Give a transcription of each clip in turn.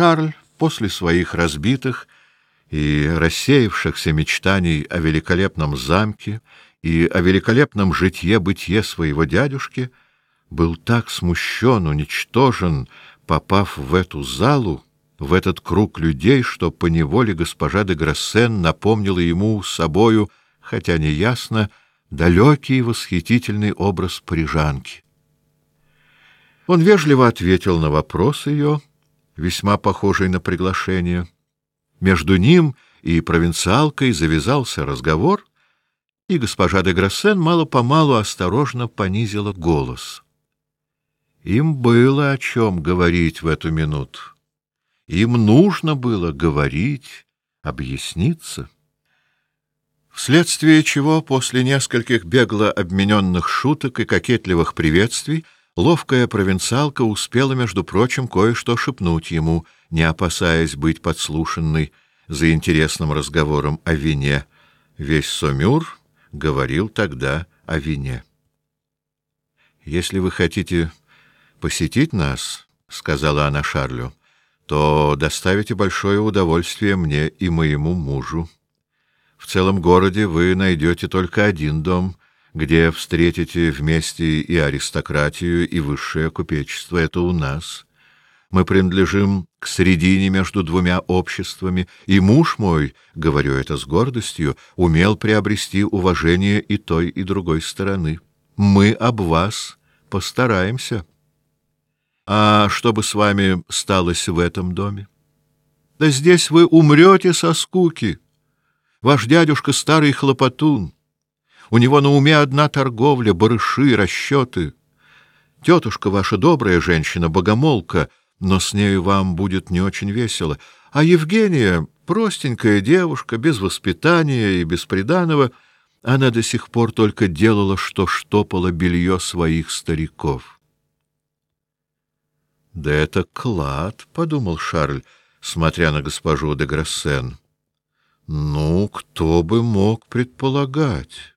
Шарль после своих разбитых и рассеявшихся мечтаний о великолепном замке и о великолепном житье-бытие своего дядюшки был так смущен, уничтожен, попав в эту залу, в этот круг людей, что поневоле госпожа де Грассен напомнила ему собою, хотя неясно, далекий и восхитительный образ парижанки. Он вежливо ответил на вопрос ее, весьма похожий на приглашение. Между ним и провинциалкой завязался разговор, и госпожа де Грассен мало-помалу осторожно понизила голос. Им было о чем говорить в эту минуту. Им нужно было говорить, объясниться. Вследствие чего после нескольких бегло обмененных шуток и кокетливых приветствий ловкая провинциалка успела, между прочим, кое-что шепнуть ему, не опасаясь быть подслушанной за интересным разговором о вине. Весь Сомюр говорил тогда о вине. «Если вы хотите посетить нас, — сказала она Шарлю, — то доставите большое удовольствие мне и моему мужу. В целом городе вы найдете только один дом, где встретите вместе и аристократию, и высшее купечество. Это у нас. Мы принадлежим к средине между двумя обществами, и муж мой, говорю это с гордостью, умел приобрести уважение и той, и другой стороны. Мы об вас постараемся». А что бы с вами сталось в этом доме? Да здесь вы умрете со скуки. Ваш дядюшка старый хлопотун. У него на уме одна торговля, барыши, расчеты. Тетушка ваша добрая женщина, богомолка, но с нею вам будет не очень весело. А Евгения — простенькая девушка, без воспитания и без приданого. Она до сих пор только делала, что штопала белье своих стариков. Да это клад, подумал Шарль, смотря на госпожу де Грассен. Ну, кто бы мог предполагать?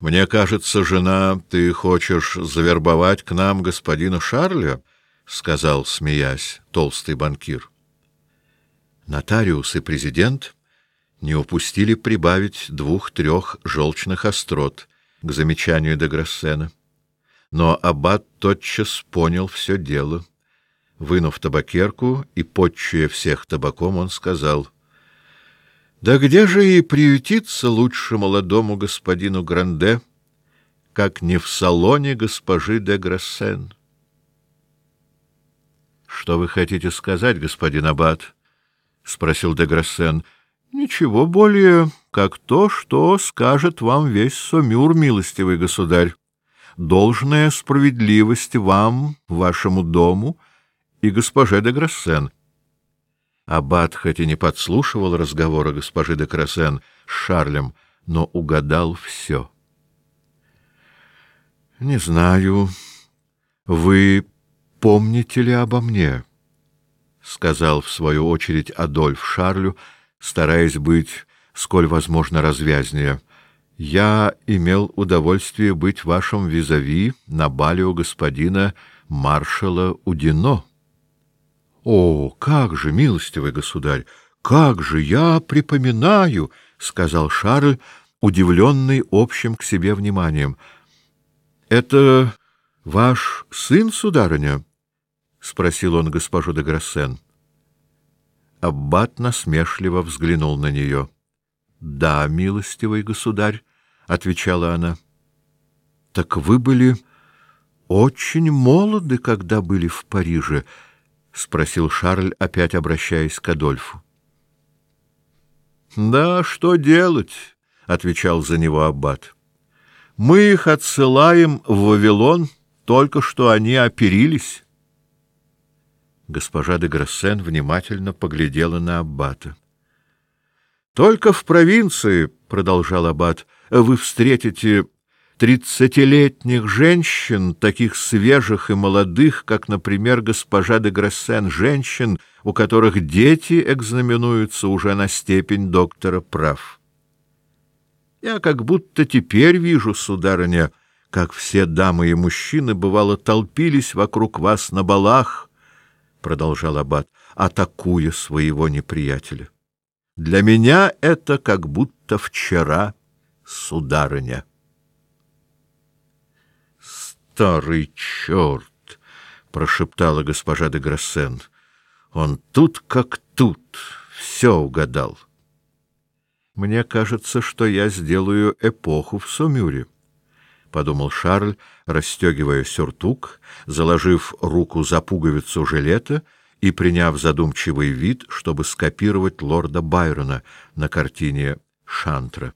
Мне кажется, жена, ты хочешь завербовать к нам господина Шарля, сказал, смеясь, толстый банкир. Нотариус и президент не упустили прибавить двух-трех желчных острот к замечанию де Грассена. Но аббат тотчас понял все дело. Вынув табакерку и подчуя всех табаком, он сказал: "Да где же и приютиться лучше молодому господину Гранде, как не в салоне госпожи де Грассен?" Что вы хотите сказать, господин аббат? спросил де Грассен. Ничего более, как то, что скажет вам весь Сомюр, милостивый государь должная справедливость вам, вашему дому и госпоже де Грассен. Аббат хоть и не подслушивал разговора госпожи де Грассен с Шарлем, но угадал все. — Не знаю, вы помните ли обо мне? — сказал в свою очередь Адольф Шарлю, стараясь быть сколь возможно развязнее. Я имел удовольствие быть вашим визави на бале у господина маршала Удино. О, как же, милостивый государь, как же я припоминаю, сказал Шарль, удивленный общим к себе вниманием. Это ваш сын, сударыня? спросил он госпожу де Грассен. Аббат насмешливо взглянул на нее. Да, милостивый государь, отвечала она. Так вы были очень молоды, когда были в Париже, спросил Шарль, опять обращаясь к Адольфу. Да, что делать, отвечал за него аббат. Мы их отсылаем в Вавилон, только что они оперились. Госпожа де Грассен внимательно поглядела на аббата. Только в провинции, продолжал аббат, вы встретите тридцатилетних женщин, таких свежих и молодых, как, например, госпожа де Грассен, женщин, у которых дети экзаменуются уже на степень доктора прав. Я как будто теперь вижу, сударыня, как все дамы и мужчины бывало толпились вокруг вас на балах, — продолжал аббат, атакуя своего неприятеля. — Для меня это как будто вчера, сударыня. — Старый черт! — прошептала госпожа де Грассен. — Он тут как тут, все угадал. — Мне кажется, что я сделаю эпоху в Сумюре. —— подумал Шарль, расстегивая сюртук, заложив руку за пуговицу жилета и приняв задумчивый вид, чтобы скопировать лорда Байрона на картине Шантра.